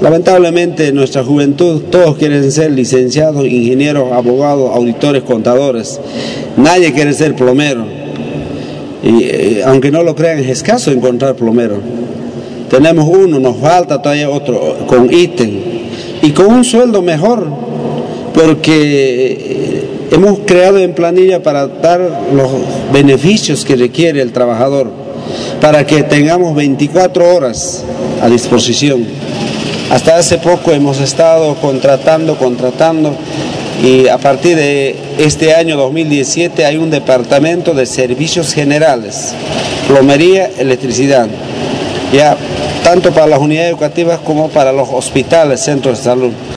Lamentablemente en nuestra juventud todos quieren ser licenciados, ingenieros, abogados, auditores, contadores. Nadie quiere ser plomero. Y eh, aunque no lo crean, es escaso encontrar plomero. Tenemos uno, nos falta todavía otro con ítem y con un sueldo mejor, porque eh, hemos creado en planilla para dar los beneficios que requiere el trabajador, para que tengamos 24 horas a disposición. Hasta hace poco hemos estado contratando, contratando y a partir de este año 2017 hay un departamento de servicios generales, plomería, electricidad, ya tanto para las unidades educativas como para los hospitales, centros de salud.